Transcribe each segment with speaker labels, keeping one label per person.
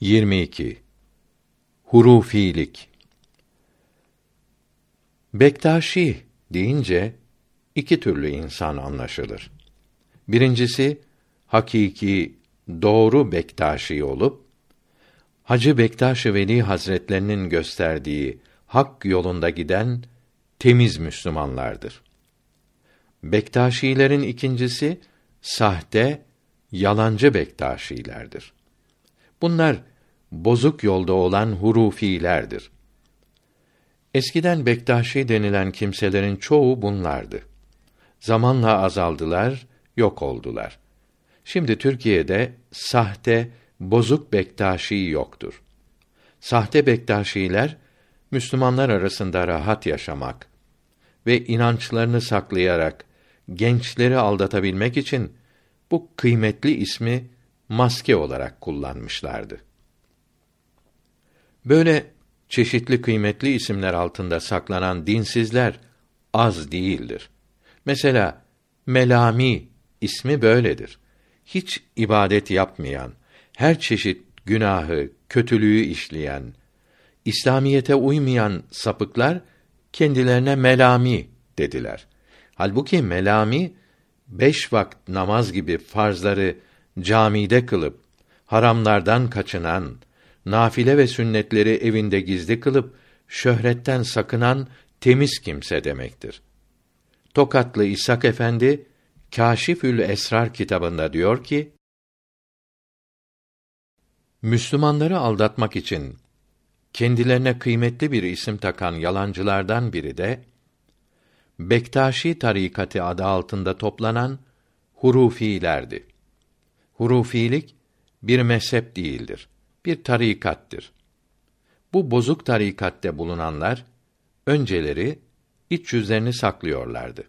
Speaker 1: 22 Hurufilik Bektaşi deyince iki türlü insan anlaşılır. Birincisi hakiki doğru Bektaşi olup Hacı Bektaş Veli Hazretlerinin gösterdiği hak yolunda giden temiz Müslümanlardır. Bektaşilerin ikincisi sahte, yalancı Bektaşilerdir. Bunlar bozuk yolda olan hurufilerdir. Eskiden Bektaşi denilen kimselerin çoğu bunlardı. Zamanla azaldılar, yok oldular. Şimdi Türkiye'de sahte, bozuk Bektaşi yoktur. Sahte Bektaşiler Müslümanlar arasında rahat yaşamak ve inançlarını saklayarak gençleri aldatabilmek için bu kıymetli ismi maske olarak kullanmışlardı. Böyle çeşitli kıymetli isimler altında saklanan dinsizler az değildir. Mesela Melami ismi böyledir. Hiç ibadet yapmayan, her çeşit günahı, kötülüğü işleyen, İslamiyete uymayan sapıklar kendilerine melami dediler. Halbuki melami beş vakit namaz gibi farzları camide kılıp haramlardan kaçınan, nafile ve sünnetleri evinde gizli kılıp şöhretten sakınan temiz kimse demektir. Tokatlı İshak Efendi Kâşifül Esrar kitabında diyor ki: Müslümanları aldatmak için kendilerine kıymetli bir isim takan yalancılardan biri de Bektaşi tarikatı adı altında toplanan hurufilerdi. Hurufilik bir mezhep değildir, bir tarikattır. Bu bozuk tarikatte bulunanlar önceleri iç yüzlerini saklıyorlardı.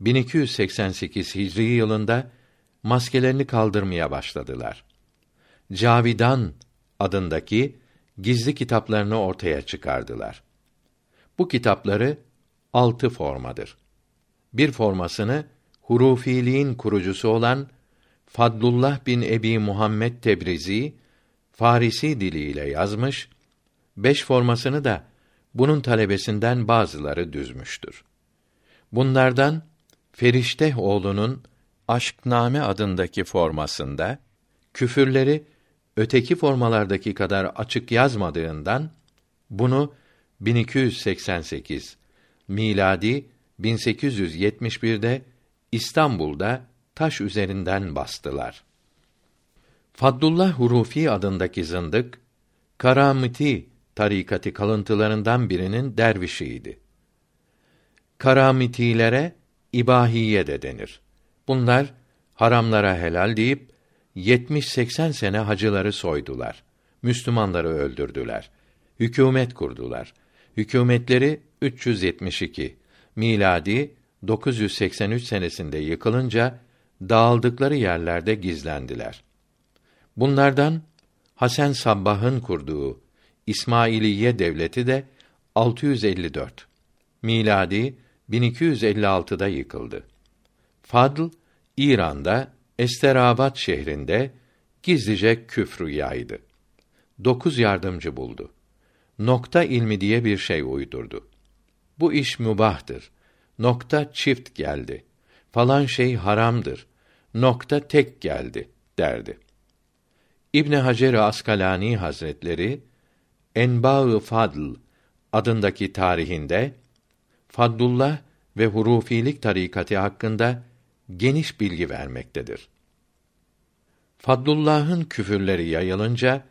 Speaker 1: 1288 Hicri yılında maskelerini kaldırmaya başladılar. Cavidan adındaki gizli kitaplarını ortaya çıkardılar. Bu kitapları altı formadır. Bir formasını hurufiliğin kurucusu olan Fadlullah bin Ebi Muhammed Tebrizi Farisi diliyle yazmış, beş formasını da bunun talebesinden bazıları düzmüştür. Bunlardan Ferişte oğlunun Aşkname adındaki formasında küfürleri öteki formalardaki kadar açık yazmadığından bunu 1288 miladi 1871'de İstanbul'da taş üzerinden bastılar. Fadlullah Hurufi adındaki zındık Karamiti tarikati kalıntılarından birinin dervişiydi. Karamitilere ibahiye de denir. Bunlar haramlara helal deyip 70-80 sene hacıları soydular. Müslümanları öldürdüler. Hükümet kurdular. Hükümetleri 372 miladi 983 senesinde yıkılınca dağıldıkları yerlerde gizlendiler. Bunlardan Hasan Sabbah'ın kurduğu İsmailiye devleti de 654 miladi 1256'da yıkıldı. Fadl İran'da Esterabat şehrinde gizlice küfrü yaydı. Dokuz yardımcı buldu. Nokta ilmi diye bir şey uydurdu. Bu iş mübahtır. Nokta çift geldi. Falan şey haramdır. Nokta tek geldi derdi. İbn Hacer Askalani Hazretleri Enba-ı Fadl adındaki tarihinde Fadlullah ve hurufilik tarikatı hakkında geniş bilgi vermektedir. Fadlullah'ın küfürleri yayılınca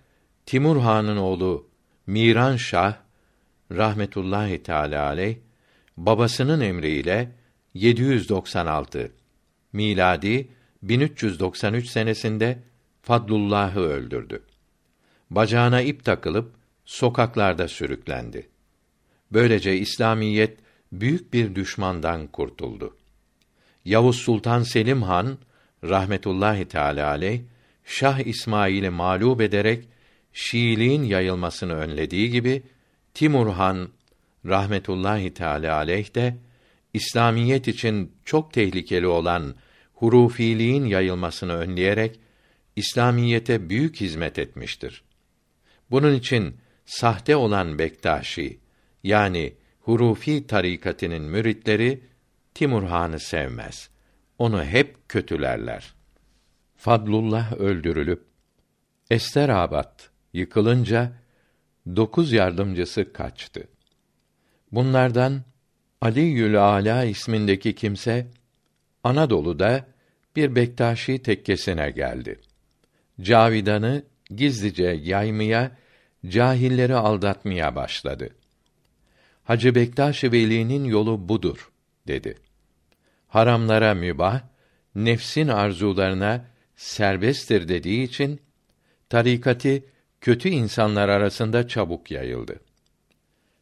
Speaker 1: Timur Han'ın oğlu Miran Şah rahmetullahi teala aleyh babasının emriyle 796 miladi 1393 senesinde Fadlullah'ı öldürdü. Bacağına ip takılıp sokaklarda sürüklendi. Böylece İslamiyet büyük bir düşmandan kurtuldu. Yavuz Sultan Selim Han rahmetullahi teala aleyh Şah İsmail'i mağlup ederek Şiiliğin yayılmasını önlediği gibi Timur Han rahmetullahi teala aleyh de İslamiyet için çok tehlikeli olan hurufiliğin yayılmasını önleyerek İslamiyete büyük hizmet etmiştir. Bunun için sahte olan Bektaşi yani Hurufi tarikatının müritleri Timur Han'ı sevmez. Onu hep kötülerler. Fadlullah öldürülüp Esterabat yıkılınca dokuz yardımcısı kaçtı. Bunlardan Ali Yül Ala ismindeki kimse Anadolu'da bir Bektaşi tekkesine geldi. Cavidan'ı gizlice yaymaya, cahilleri aldatmaya başladı. Hacı Bektaş-ı Veli'nin yolu budur dedi. Haramlara mübah, nefsin arzularına serbesttir dediği için tarikati kötü insanlar arasında çabuk yayıldı.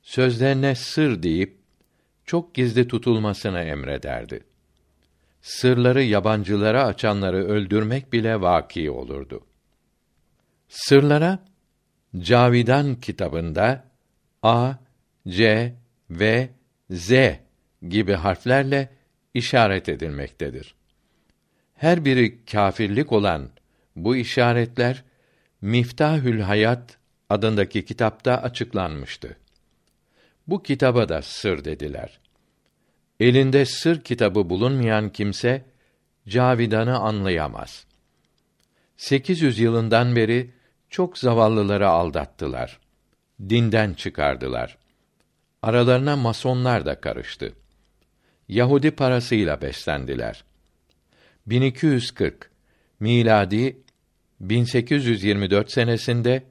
Speaker 1: Sözlerine sır deyip çok gizli tutulmasını emrederdi. Sırları yabancılara açanları öldürmek bile vaki olurdu. Sırlara Cavidan kitabında A, C ve Z gibi harflerle işaret edilmektedir. Her biri kâfirlik olan bu işaretler Miftahül Hayat adındaki kitapta açıklanmıştı. Bu kitaba da sır dediler. Elinde sır kitabı bulunmayan kimse Cavidan'ı anlayamaz. 800 yılından beri çok zavallıları aldattılar. Dinden çıkardılar. Aralarına masonlar da karıştı. Yahudi parasıyla beslendiler. 1240 miladi 1824 senesinde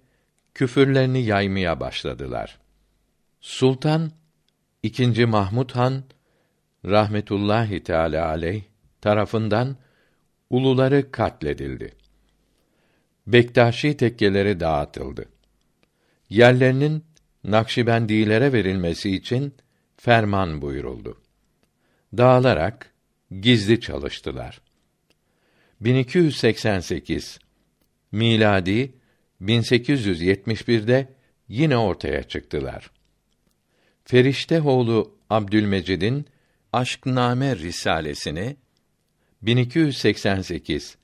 Speaker 1: küfürlerini yaymaya başladılar. Sultan II. Mahmud Han rahmetullahi teala aleyh tarafından uluları katledildi. Bektaşi tekkeleri dağıtıldı. Yerlerinin Nakşibendilere verilmesi için ferman buyuruldu. Dağılarak gizli çalıştılar. 1288 miladi 1871'de yine ortaya çıktılar. Feriştehoğlu Abdülmecid'in Aşkname risalesini 1288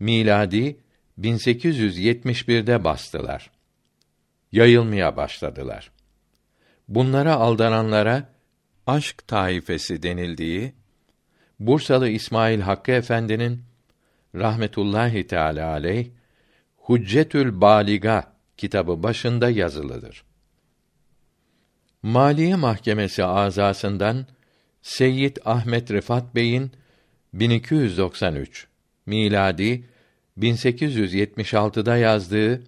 Speaker 1: miladi 1871'de bastılar. Yayılmaya başladılar. Bunlara aldananlara aşk taifesi denildiği Bursalı İsmail Hakkı Efendi'nin rahmetullahi teala aleyh Huccetül Baliga kitabı başında yazılıdır. Maliye Mahkemesi azasından Seyyid Ahmet Rıfat Bey'in 1293 miladi 1876'da yazdığı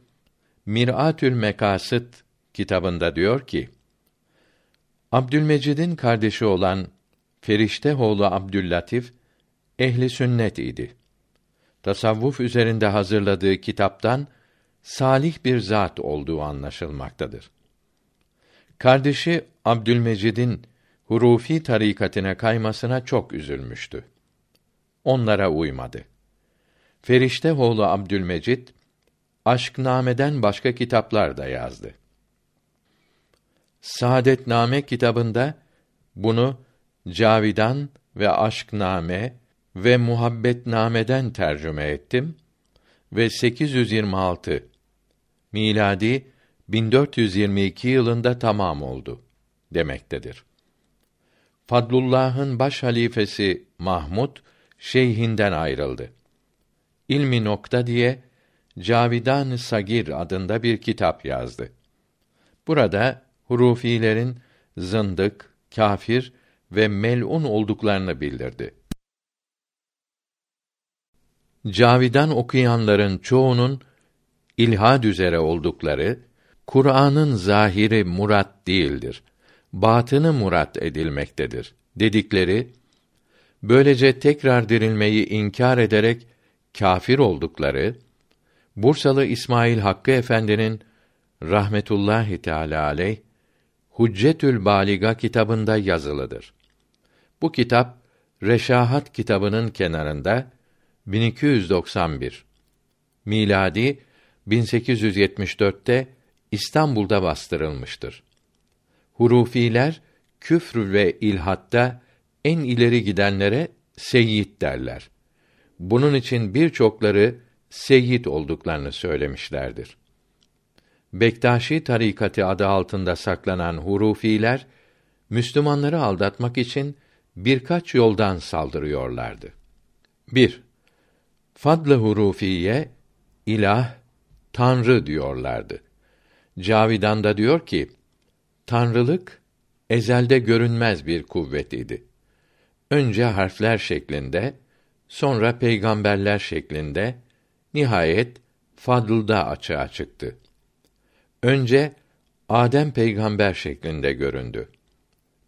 Speaker 1: Mir'atül Mekasıt kitabında diyor ki: Abdülmecid'in kardeşi olan Feriştehoğlu Abdüllatif ehli sünnet idi. Tasavvuf üzerinde hazırladığı kitaptan salih bir zat olduğu anlaşılmaktadır. Kardeşi Abdülmecid'in hurufi tarikatine kaymasına çok üzülmüştü. Onlara uymadı. Feriştehoğlu Abdülmecid Aşkname'den başka kitaplar da yazdı. Saadetname kitabında bunu Cavidan ve Aşkname ve Muhabbetname'den tercüme ettim ve 826 miladi 1422 yılında tamam oldu demektedir. Fadlullah'ın baş halifesi Mahmud şeyhinden ayrıldı. İlmi nokta diye Cavidan Sagir adında bir kitap yazdı. Burada hurufilerin zındık, kafir ve melun olduklarını bildirdi. Cavidan okuyanların çoğunun ilhad üzere oldukları, Kur'an'ın zahiri murat değildir. Batını murat edilmektedir dedikleri böylece tekrar dirilmeyi inkar ederek kâfir oldukları Bursalı İsmail Hakkı Efendi'nin rahmetullahi teala aleyh Huccetül Baliga kitabında yazılıdır. Bu kitap Reşahat kitabının kenarında 1291 miladi 1874'te İstanbul'da bastırılmıştır. Hurufiler küfr ve ilhatta en ileri gidenlere seyyid derler. Bunun için birçokları seyyid olduklarını söylemişlerdir. Bektaşi tarikatı adı altında saklanan hurufiler Müslümanları aldatmak için birkaç yoldan saldırıyorlardı. 1. Fadlı hurufiye ilah, tanrı diyorlardı. Cavidan da diyor ki, tanrılık ezelde görünmez bir kuvvet idi. Önce harfler şeklinde, sonra peygamberler şeklinde, nihayet fadılda açığa çıktı. Önce Adem peygamber şeklinde göründü.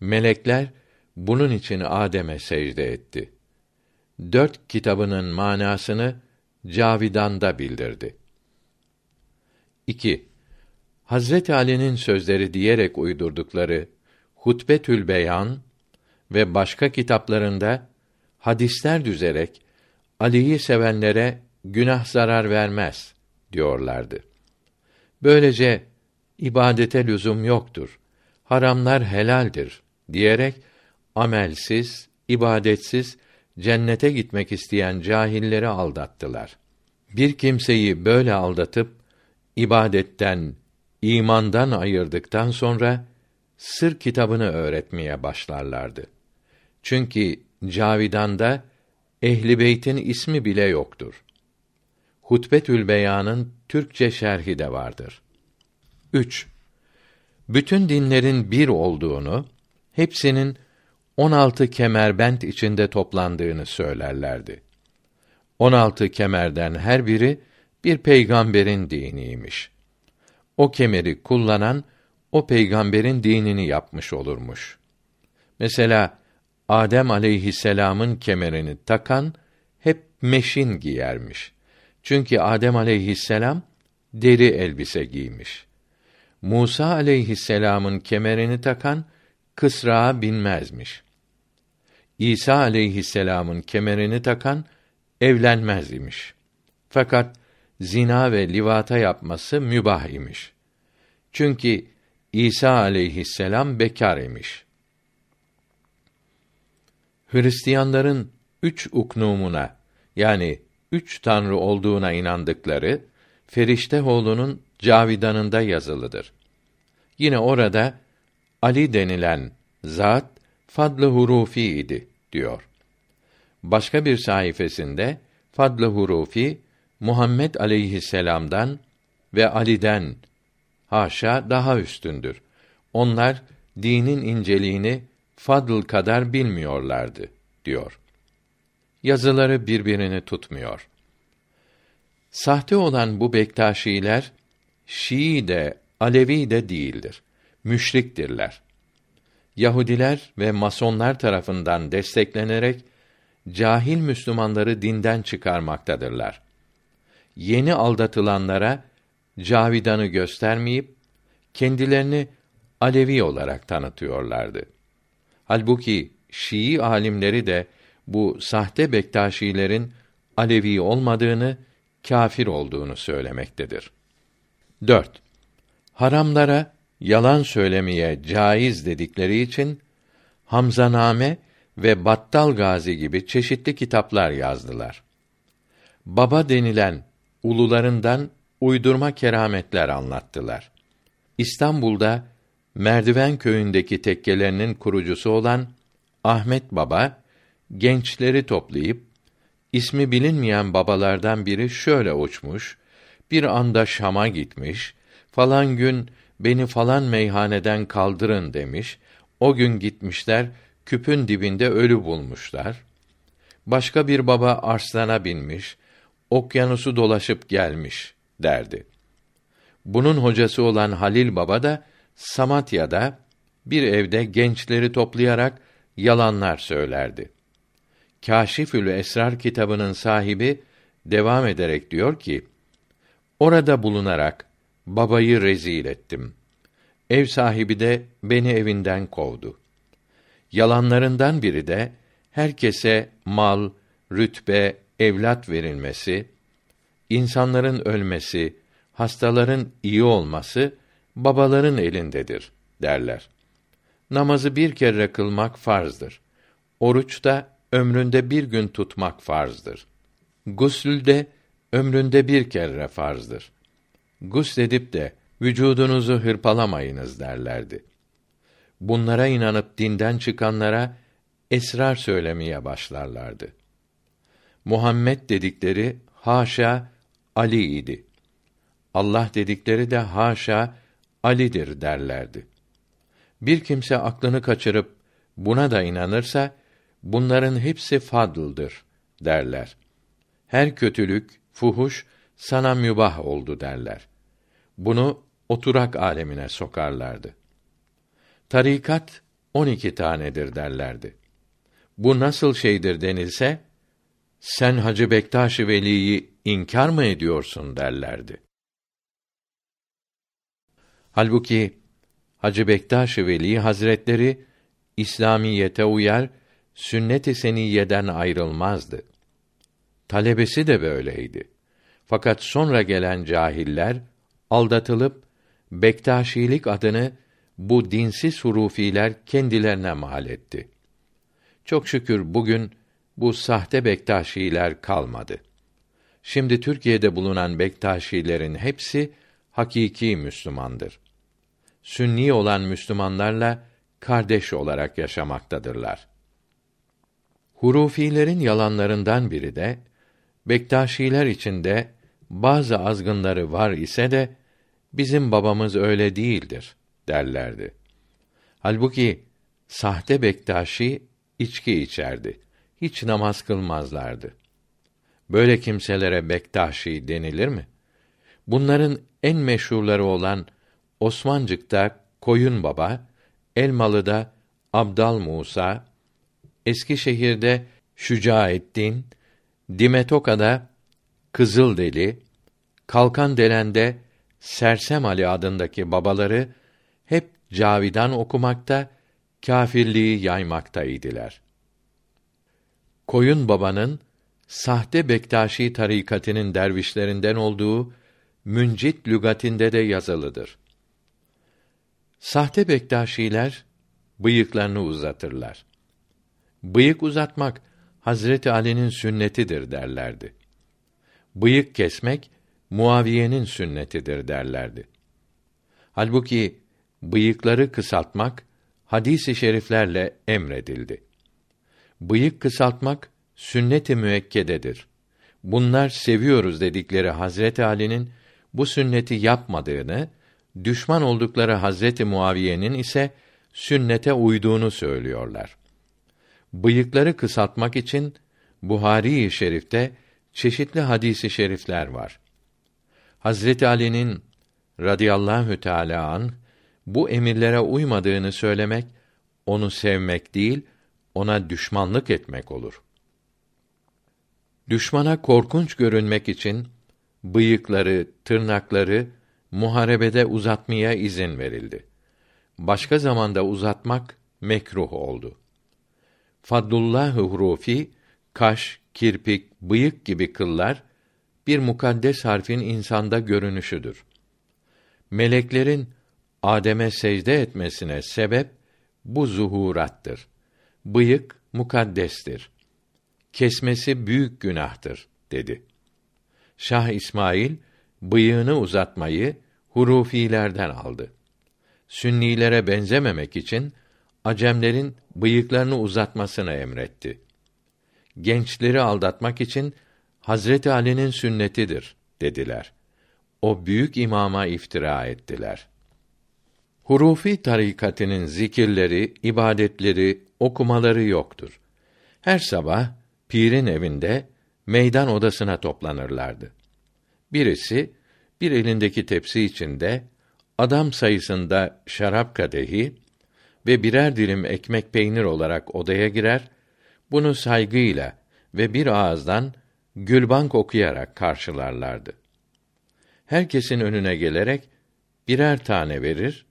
Speaker 1: Melekler bunun için Adem'e secde etti. Dört kitabının manasını Cavidan'da bildirdi. 2. Hazret Ali'nin sözleri diyerek uydurdukları Hutbetül Beyan ve başka kitaplarında hadisler düzerek Ali'yi sevenlere günah zarar vermez diyorlardı. Böylece ibadete lüzum yoktur. Haramlar helaldir diyerek amelsiz, ibadetsiz cennete gitmek isteyen cahilleri aldattılar. Bir kimseyi böyle aldatıp ibadetten, imandan ayırdıktan sonra sır kitabını öğretmeye başlarlardı. Çünkü Cavidan'da Ehli Beyt'in ismi bile yoktur. Hutbetül Beyan'ın Türkçe şerhi de vardır. 3. Bütün dinlerin bir olduğunu, hepsinin 16 kemerbent içinde toplandığını söylerlerdi. 16 kemerden her biri bir peygamberin diniymiş. O kemeri kullanan o peygamberin dinini yapmış olurmuş. Mesela Adem aleyhisselam'ın kemerini takan hep meşin giyermiş. Çünkü Adem aleyhisselam deri elbise giymiş. Musa aleyhisselam'ın kemerini takan kısrağa binmezmiş. İsa aleyhisselam'ın kemerini takan evlenmez imiş. Fakat zina ve livata yapması mübah imiş. Çünkü İsa aleyhisselam bekar imiş. Hristiyanların üç uknumuna yani üç tanrı olduğuna inandıkları Feriştehoğlu'nun Cavidanında yazılıdır. Yine orada Ali denilen zat fadlı hurufi idi diyor. Başka bir sayfasında fadlı hurufi Muhammed aleyhisselam'dan ve Ali'den haşa daha üstündür. Onlar dinin inceliğini fadıl kadar bilmiyorlardı diyor. Yazıları birbirini tutmuyor. Sahte olan bu Bektaşiler Şii de Alevi de değildir. Müşriktirler. Yahudiler ve masonlar tarafından desteklenerek cahil Müslümanları dinden çıkarmaktadırlar. Yeni aldatılanlara Cavidan'ı göstermeyip kendilerini Alevi olarak tanıtıyorlardı. Halbuki Şii alimleri de bu sahte Bektaşilerin Alevi olmadığını, kâfir olduğunu söylemektedir. 4. Haramlara yalan söylemeye caiz dedikleri için Hamzaname ve Battal Gazi gibi çeşitli kitaplar yazdılar. Baba denilen ulularından uydurma kerametler anlattılar. İstanbul'da Merdiven köyündeki tekkelerinin kurucusu olan Ahmet Baba gençleri toplayıp ismi bilinmeyen babalardan biri şöyle uçmuş, bir anda Şam'a gitmiş, falan gün beni falan meyhaneden kaldırın demiş. O gün gitmişler, küpün dibinde ölü bulmuşlar. Başka bir baba arslana binmiş, okyanusu dolaşıp gelmiş derdi. Bunun hocası olan Halil Baba da Samatya'da bir evde gençleri toplayarak yalanlar söylerdi. Kâşifül Esrar kitabının sahibi devam ederek diyor ki: Orada bulunarak babayı rezil ettim. Ev sahibi de beni evinden kovdu. Yalanlarından biri de herkese mal, rütbe, evlat verilmesi, insanların ölmesi, hastaların iyi olması babaların elindedir derler. Namazı bir kere kılmak farzdır. Oruç da ömründe bir gün tutmak farzdır. Gusül de ömründe bir kere farzdır. Gusledip de vücudunuzu hırpalamayınız derlerdi. Bunlara inanıp dinden çıkanlara esrar söylemeye başlarlardı. Muhammed dedikleri haşa Ali idi. Allah dedikleri de haşa Ali'dir derlerdi. Bir kimse aklını kaçırıp buna da inanırsa bunların hepsi fadıldır derler. Her kötülük, fuhuş sana mübah oldu derler. Bunu oturak alemine sokarlardı. Tarikat on iki tanedir derlerdi. Bu nasıl şeydir denilse, sen Hacı Bektaş-ı Veli'yi inkar mı ediyorsun derlerdi. Halbuki Hacı Bektaş-ı Veli Hazretleri İslamiyete uyar, sünnet-i seniyeden ayrılmazdı. Talebesi de böyleydi. Fakat sonra gelen cahiller aldatılıp Bektaşilik adını bu dinsiz hurufiler kendilerine mal etti. Çok şükür bugün bu sahte Bektaşiler kalmadı. Şimdi Türkiye'de bulunan Bektaşilerin hepsi hakiki Müslümandır. Sünni olan Müslümanlarla kardeş olarak yaşamaktadırlar. Hurufilerin yalanlarından biri de Bektaşiler içinde bazı azgınları var ise de bizim babamız öyle değildir derlerdi. Halbuki sahte Bektaşi içki içerdi. Hiç namaz kılmazlardı. Böyle kimselere Bektaşi denilir mi? Bunların en meşhurları olan Osmancık'ta Koyun Baba, Elmalı'da Abdal Musa, Eskişehir'de Şücaettin, Dimetoka'da Kızıldeli, Kalkan Delen'de Sersem Ali adındaki babaları hep cavidan okumakta, kâfirliği yaymaktaydılar. Koyun Baba'nın sahte Bektaşi tarikatının dervişlerinden olduğu Müncit lügatinde de yazılıdır. Sahte Bektaşiler bıyıklarını uzatırlar. Bıyık uzatmak Hazreti Ali'nin sünnetidir derlerdi. Bıyık kesmek Muaviye'nin sünnetidir derlerdi. Halbuki bıyıkları kısaltmak hadis-i şeriflerle emredildi. Bıyık kısaltmak sünnet-i müekkededir. Bunlar seviyoruz dedikleri Hazreti Ali'nin bu sünneti yapmadığını, düşman oldukları Hazreti Muaviye'nin ise sünnete uyduğunu söylüyorlar. Bıyıkları kısaltmak için Buhari-i Şerif'te çeşitli hadisi şerifler var. Hazreti Ali'nin radıyallahu teala an bu emirlere uymadığını söylemek onu sevmek değil, ona düşmanlık etmek olur. Düşmana korkunç görünmek için bıyıkları, tırnakları muharebede uzatmaya izin verildi. Başka zamanda uzatmak mekruh oldu. Fadlullah hurufi kaş, kirpik, bıyık gibi kıllar bir mukaddes harfin insanda görünüşüdür. Meleklerin Adem'e secde etmesine sebep bu zuhurattır. Bıyık mukaddestir. Kesmesi büyük günahtır dedi. Şah İsmail bıyığını uzatmayı hurufilerden aldı. Sünnilere benzememek için Acemlerin bıyıklarını uzatmasını emretti. Gençleri aldatmak için Hazreti Ali'nin sünnetidir dediler. O büyük imama iftira ettiler. Hurufi tarikatının zikirleri, ibadetleri, okumaları yoktur. Her sabah pirin evinde meydan odasına toplanırlardı. Birisi bir elindeki tepsi içinde adam sayısında şarap kadehi ve birer dilim ekmek peynir olarak odaya girer, bunu saygıyla ve bir ağızdan gülbank okuyarak karşılarlardı. Herkesin önüne gelerek birer tane verir,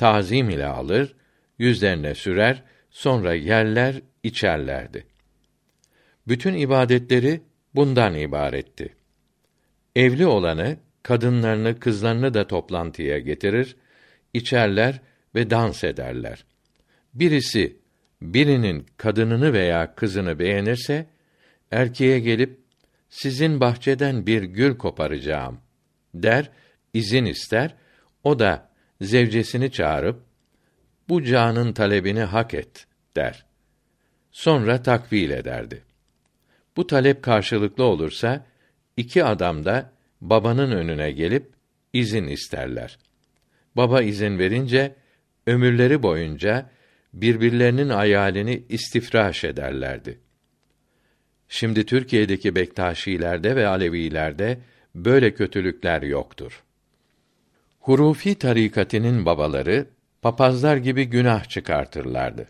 Speaker 1: tazim ile alır, yüzlerine sürer, sonra yerler, içerlerdi. Bütün ibadetleri bundan ibaretti. Evli olanı, kadınlarını, kızlarını da toplantıya getirir, içerler ve dans ederler. Birisi birinin kadınını veya kızını beğenirse erkeğe gelip sizin bahçeden bir gül koparacağım der, izin ister, O da zevcesini çağırıp bu canın talebini hak et der. Sonra takvil ederdi. Bu talep karşılıklı olursa iki adam da babanın önüne gelip izin isterler. Baba izin verince ömürleri boyunca birbirlerinin ayalini istifraş ederlerdi. Şimdi Türkiye'deki Bektaşilerde ve Alevilerde böyle kötülükler yoktur. Hurufi tarikatının babaları papazlar gibi günah çıkartırlardı.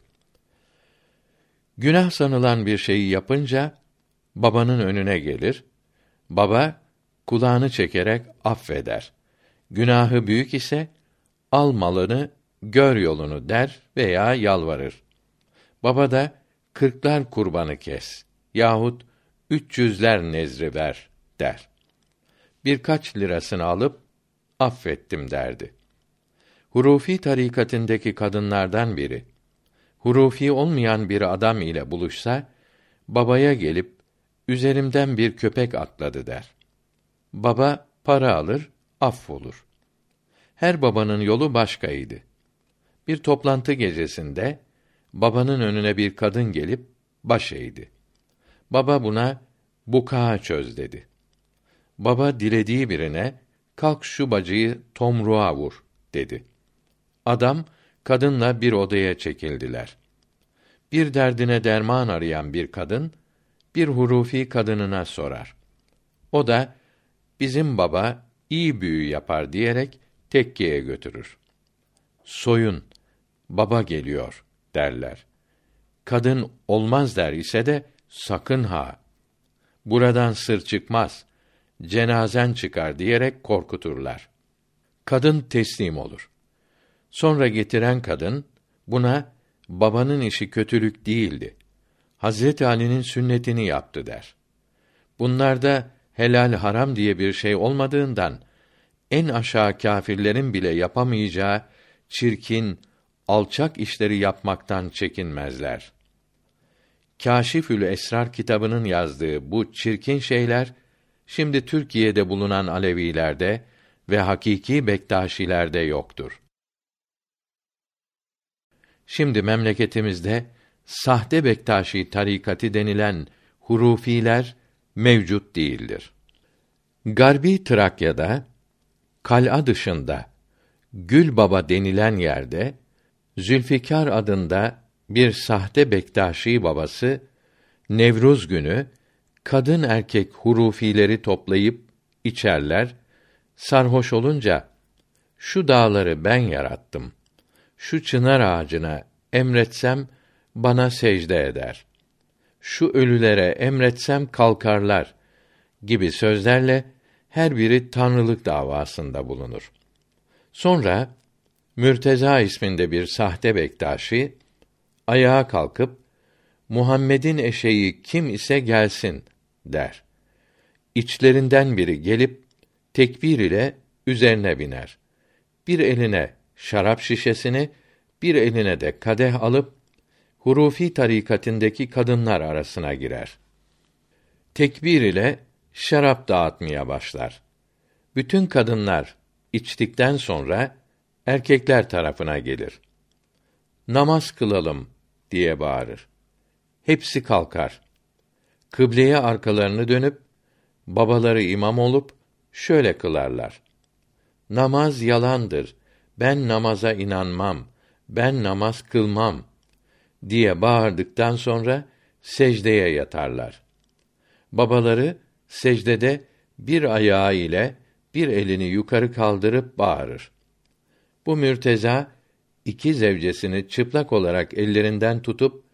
Speaker 1: Günah sanılan bir şeyi yapınca babanın önüne gelir. Baba kulağını çekerek affeder. Günahı büyük ise al malını, gör yolunu der veya yalvarır. Baba da kırklar kurbanı kes yahut üç yüzler nezri ver der. Birkaç lirasını alıp affettim derdi. Hurufi tarikatındaki kadınlardan biri hurufi olmayan bir adam ile buluşsa babaya gelip üzerimden bir köpek atladı der. Baba para alır, affolur. Her babanın yolu başkaydı. Bir toplantı gecesinde babanın önüne bir kadın gelip baş eğdi. Baba buna buka çöz dedi. Baba dilediği birine kalk şu bacıyı tomruğa vur dedi. Adam kadınla bir odaya çekildiler. Bir derdine derman arayan bir kadın bir hurufi kadınına sorar. O da bizim baba iyi büyü yapar diyerek tekkiye götürür. Soyun, baba geliyor derler. Kadın olmaz der ise de sakın ha. Buradan sır çıkmaz. Cenazen çıkar diyerek korkuturlar. Kadın teslim olur. Sonra getiren kadın buna babanın işi kötülük değildi. Hazret Ali'nin sünnetini yaptı der. Bunlarda helal haram diye bir şey olmadığından en aşağı kâfirlerin bile yapamayacağı çirkin, alçak işleri yapmaktan çekinmezler. Kâşifül Esrar kitabının yazdığı bu çirkin şeyler şimdi Türkiye'de bulunan Alevilerde ve hakiki Bektaşilerde yoktur. Şimdi memleketimizde sahte Bektaşi tarikati denilen hurufiler mevcut değildir. Garbi Trakya'da kal'a dışında Gül Baba denilen yerde Zülfikar adında bir sahte Bektaşi babası Nevruz günü kadın erkek hurufileri toplayıp içerler, sarhoş olunca şu dağları ben yarattım şu çınar ağacına emretsem bana secde eder. Şu ölülere emretsem kalkarlar gibi sözlerle her biri tanrılık davasında bulunur. Sonra Mürteza isminde bir sahte bektaşi ayağa kalkıp Muhammed'in eşeği kim ise gelsin der. İçlerinden biri gelip tekbir ile üzerine biner. Bir eline şarap şişesini bir eline de kadeh alıp hurufi tarikatındaki kadınlar arasına girer. Tekbir ile şarap dağıtmaya başlar. Bütün kadınlar içtikten sonra erkekler tarafına gelir. Namaz kılalım diye bağırır. Hepsi kalkar. Kıbleye arkalarını dönüp babaları imam olup şöyle kılarlar. Namaz yalandır ben namaza inanmam, ben namaz kılmam diye bağırdıktan sonra secdeye yatarlar. Babaları secdede bir ayağı ile bir elini yukarı kaldırıp bağırır. Bu mürteza iki zevcesini çıplak olarak ellerinden tutup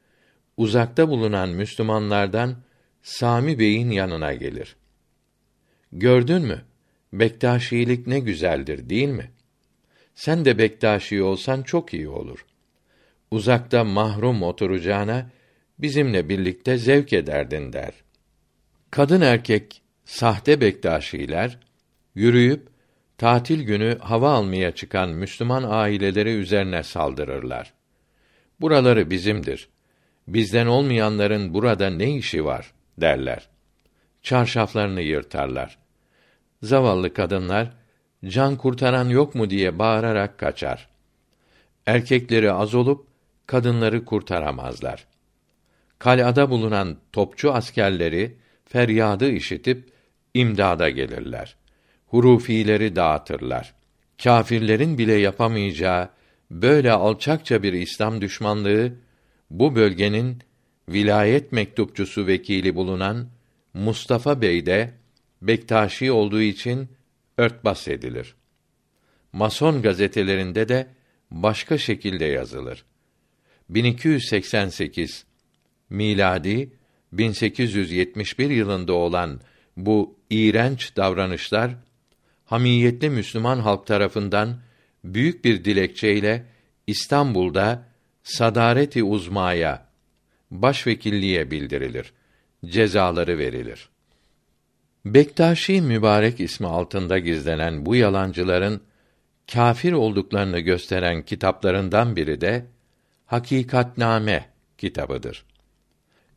Speaker 1: uzakta bulunan Müslümanlardan Sami Bey'in yanına gelir. Gördün mü? Bektaşilik ne güzeldir, değil mi? Sen de Bektaşi olsan çok iyi olur. Uzakta mahrum oturacağına bizimle birlikte zevk ederdin der. Kadın erkek sahte Bektaşiler yürüyüp tatil günü hava almaya çıkan Müslüman aileleri üzerine saldırırlar. Buraları bizimdir. Bizden olmayanların burada ne işi var derler. Çarşaflarını yırtarlar. Zavallı kadınlar can kurtaran yok mu diye bağırarak kaçar. Erkekleri az olup kadınları kurtaramazlar. Kalada bulunan topçu askerleri feryadı işitip imdada gelirler. Hurufileri dağıtırlar. Kâfirlerin bile yapamayacağı böyle alçakça bir İslam düşmanlığı bu bölgenin vilayet mektupçusu vekili bulunan Mustafa Bey de Bektaşi olduğu için örtbas edilir. Mason gazetelerinde de başka şekilde yazılır. 1288 miladi 1871 yılında olan bu iğrenç davranışlar hamiyetli Müslüman halk tarafından büyük bir dilekçeyle İstanbul'da Sadareti Uzmaya başvekilliğe bildirilir. Cezaları verilir. Bektaşi mübarek ismi altında gizlenen bu yalancıların kâfir olduklarını gösteren kitaplarından biri de Hakikatname kitabıdır.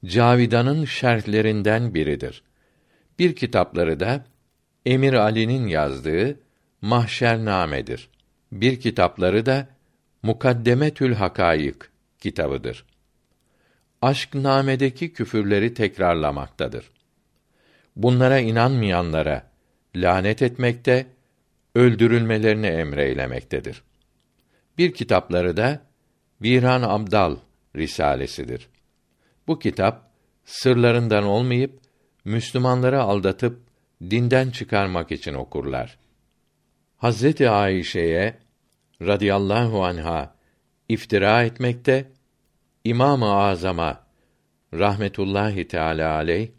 Speaker 1: Cavidan'ın şerhlerinden biridir. Bir kitapları da Emir Ali'nin yazdığı Mahşername'dir. Bir kitapları da Mukaddemetül Hakayık kitabıdır. Aşk namedeki küfürleri tekrarlamaktadır. Bunlara inanmayanlara lanet etmekte, öldürülmelerini emreylemektedir. Bir kitapları da Viran Abdal risalesidir. Bu kitap sırlarından olmayıp Müslümanları aldatıp dinden çıkarmak için okurlar. Hazreti Ayşe'ye radıyallahu anha iftira etmekte, İmam-ı Azam'a rahmetullahi teala aleyh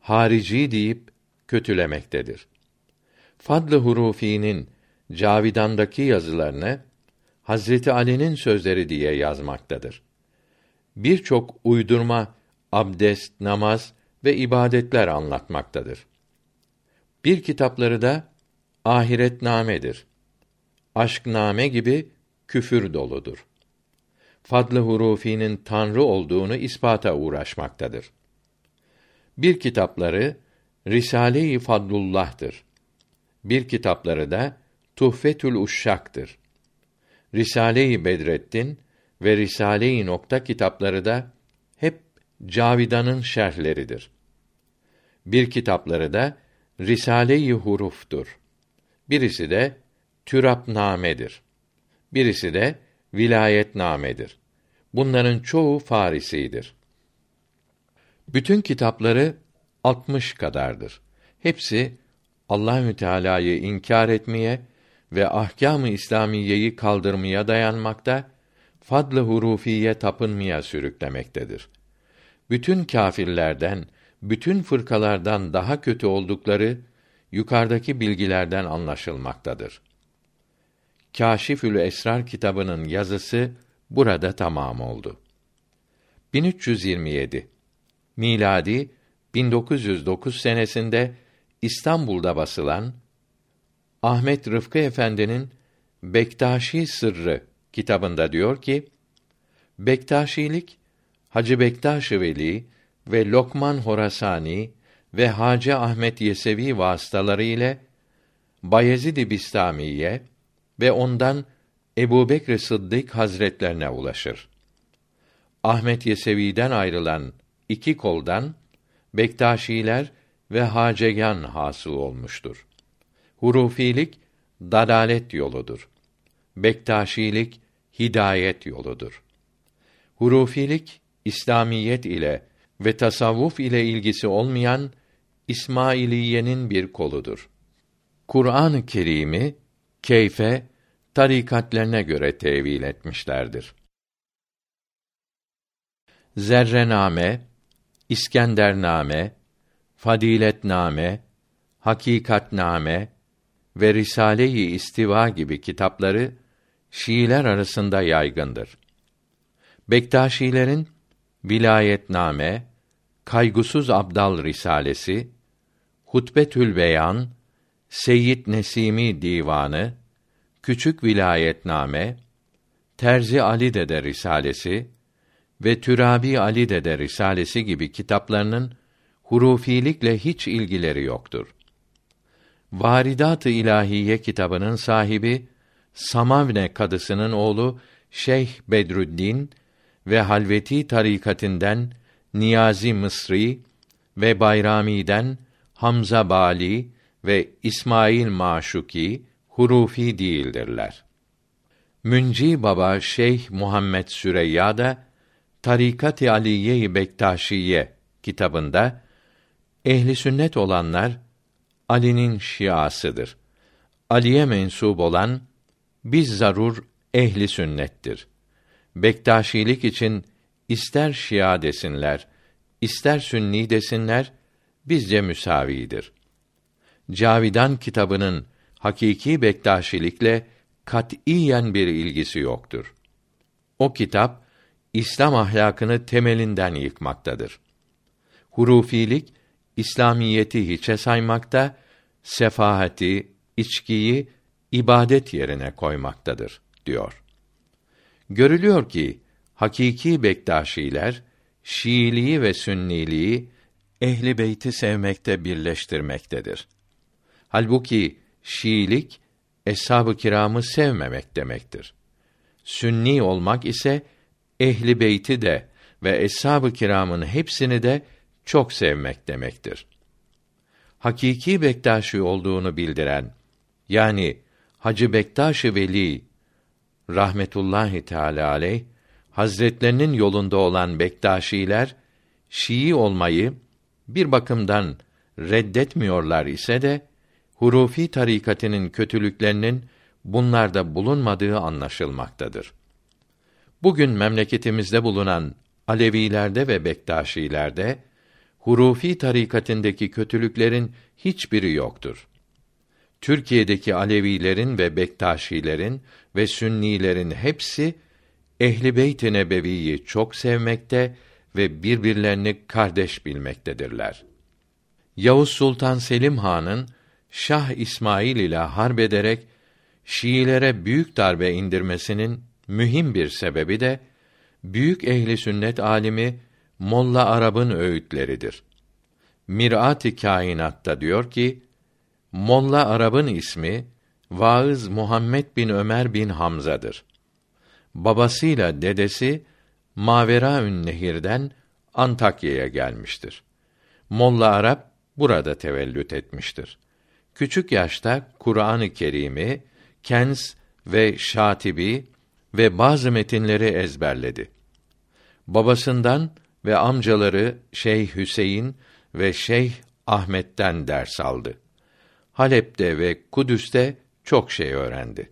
Speaker 1: harici deyip kötülemektedir. Fadlı Hurufi'nin Cavidan'daki yazılarını Hazreti Ali'nin sözleri diye yazmaktadır. Birçok uydurma abdest, namaz ve ibadetler anlatmaktadır. Bir kitapları da ahiretnamedir. Aşkname gibi küfür doludur. Fadlı Hurufi'nin tanrı olduğunu ispata uğraşmaktadır. Bir kitapları Risale-i Fadlullah'tır. Bir kitapları da Tuhfetül Uşşak'tır. Risale-i Bedrettin ve Risale-i Nokta kitapları da hep Cavidan'ın şerhleridir. Bir kitapları da Risale-i Huruf'tur. Birisi de Türapname'dir. Birisi de Vilayetname'dir. Bunların çoğu Farisidir. Bütün kitapları 60 kadardır. Hepsi Allahü Teala'yı inkar etmeye ve ahkâm-ı İslamiyeyi kaldırmaya dayanmakta, fadl-ı hurufiye tapınmaya sürüklemektedir. Bütün kâfirlerden, bütün fırkalardan daha kötü oldukları yukarıdaki bilgilerden anlaşılmaktadır. Kâşifül Esrar kitabının yazısı burada tamam oldu. 1327 miladi 1909 senesinde İstanbul'da basılan Ahmet Rıfkı Efendi'nin Bektaşi Sırrı kitabında diyor ki: Bektaşilik Hacı Bektaş Veli ve Lokman Horasani ve Hacı Ahmet Yesevi vasıtaları ile Bayezid-i Bistamiye ve ondan Ebu Bekr Sıddık Hazretlerine ulaşır. Ahmet Yesevi'den ayrılan iki koldan Bektaşiler ve Hacegan hasıl olmuştur. Hurufilik dalalet yoludur. Bektaşilik hidayet yoludur. Hurufilik İslamiyet ile ve tasavvuf ile ilgisi olmayan İsmailiyenin bir koludur. Kur'an-ı Kerim'i keyfe tarikatlerine göre tevil etmişlerdir. Zerrename, İskendername, Fadiletname, Hakikatname ve Risale-i İstiva gibi kitapları Şiiler arasında yaygındır. Bektaşilerin Vilayetname, Kaygusuz Abdal Risalesi, Hutbetül Beyan, Seyyid Nesimi Divanı, Küçük Vilayetname, Terzi Ali Dede Risalesi ve Türabi Ali Dede Risalesi gibi kitaplarının hurufilikle hiç ilgileri yoktur. Varidat-ı İlahiye kitabının sahibi Samavne kadısının oğlu Şeyh Bedrüddin ve Halveti tarikatinden Niyazi Mısri ve Bayrami'den Hamza Bali ve İsmail Maşuki hurufi değildirler. Münci Baba Şeyh Muhammed Süreyya da Tarikat-ı Aliye-i Bektaşiye kitabında ehli sünnet olanlar Ali'nin şiasıdır. Ali'ye mensup olan biz zarur ehli sünnettir. Bektaşilik için ister Şia desinler, ister Sünni desinler, bizce müsavidir. Cavidan kitabının hakiki Bektaşilikle katiyen bir ilgisi yoktur. O kitap İslam ahlakını temelinden yıkmaktadır. Hurufilik İslamiyeti hiçe saymakta, sefahati, içkiyi ibadet yerine koymaktadır diyor. Görülüyor ki hakiki Bektaşiler Şiiliği ve Sünniliği ehli beyti sevmekte birleştirmektedir. Halbuki Şiilik eshab-ı kiramı sevmemek demektir. Sünni olmak ise ehli beyti de ve eshab-ı kiramın hepsini de çok sevmek demektir. Hakiki Bektaşi olduğunu bildiren yani Hacı Bektaş-ı Veli rahmetullahi teala aleyh Hazretlerinin yolunda olan Bektaşiler Şii olmayı bir bakımdan reddetmiyorlar ise de hurufi tarikatının kötülüklerinin bunlarda bulunmadığı anlaşılmaktadır. Bugün memleketimizde bulunan Alevilerde ve Bektaşilerde hurufi tarikatındaki kötülüklerin hiçbiri yoktur. Türkiye'deki Alevilerin ve Bektaşilerin ve Sünnilerin hepsi Ehli Beyt-i Nebevi'yi çok sevmekte ve birbirlerini kardeş bilmektedirler. Yavuz Sultan Selim Han'ın Şah İsmail ile harp ederek Şiilere büyük darbe indirmesinin mühim bir sebebi de büyük ehli sünnet alimi Molla Arab'ın öğütleridir. Mirat-ı Kainat'ta diyor ki, Molla Arab'ın ismi Vaız Muhammed bin Ömer bin Hamza'dır. Babasıyla dedesi Maveraün Nehir'den Antakya'ya gelmiştir. Molla Arap burada tevellüt etmiştir. Küçük yaşta Kur'an-ı Kerim'i, Kens ve Şatibi ve bazı metinleri ezberledi. Babasından ve amcaları Şeyh Hüseyin ve Şeyh Ahmet'ten ders aldı. Halep'te ve Kudüs'te çok şey öğrendi.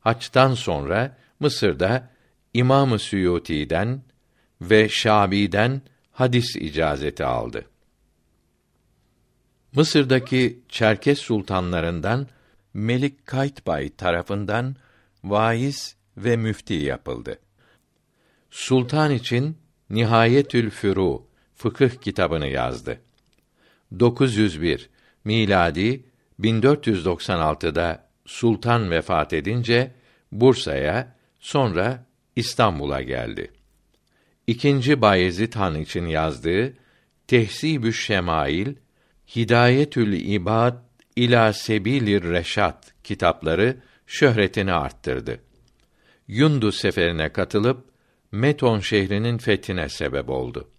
Speaker 1: Haçtan sonra Mısır'da İmam-ı Suyuti'den ve Şabi'den hadis icazeti aldı. Mısır'daki Çerkes sultanlarından Melik Kaytbay tarafından vaiz ve müfti yapıldı. Sultan için Nihayetül Furu fıkıh kitabını yazdı. 901 miladi 1496'da sultan vefat edince Bursa'ya sonra İstanbul'a geldi. İkinci Bayezid Han için yazdığı Tehsibü Şemail, Hidayetül İbad ila Sebilir Reşat kitapları şöhretini arttırdı. Yundu seferine katılıp Meton şehrinin fethine sebep oldu.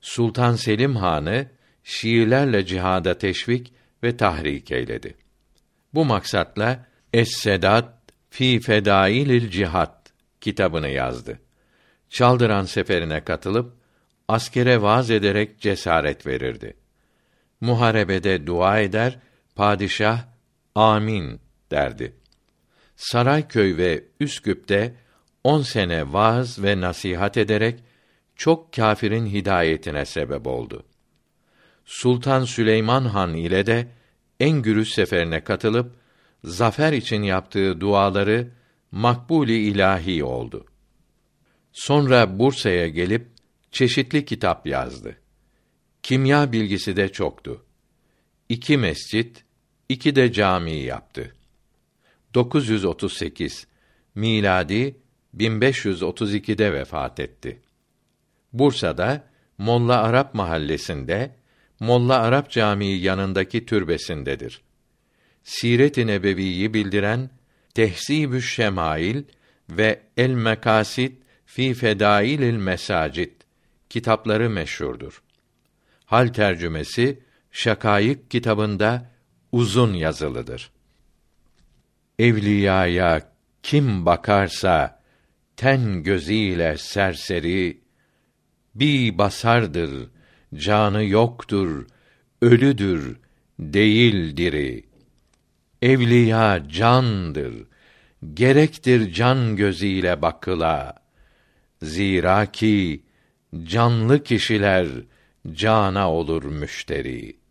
Speaker 1: Sultan Selim Han'ı Şiilerle cihada teşvik ve tahrik eyledi. Bu maksatla Es-Sedat fi Fedailil Cihat kitabını yazdı. Çaldıran seferine katılıp askere vaaz ederek cesaret verirdi. Muharebede dua eder, padişah amin derdi. Sarayköy ve Üsküp'te on sene vaaz ve nasihat ederek çok kâfirin hidayetine sebep oldu. Sultan Süleyman Han ile de en gürüz seferine katılıp zafer için yaptığı duaları makbuli ilahi oldu. Sonra Bursa'ya gelip çeşitli kitap yazdı. Kimya bilgisi de çoktu. İki mescit, iki de cami yaptı. 938 miladi 1532'de vefat etti. Bursa'da Molla Arap mahallesinde Molla Arap Camii yanındaki türbesindedir. Siret-i Nebevi'yi bildiren Tehzibü Şemail ve El Mekasid fi Fedailil Mesacid kitapları meşhurdur. Hal tercümesi Şakayık kitabında uzun yazılıdır. Evliyaya kim bakarsa ten gözüyle serseri bir basardır, canı yoktur, ölüdür, değil diri. Evliya candır, gerektir can gözüyle bakıla. Zira ki canlı kişiler cana olur müşteri.''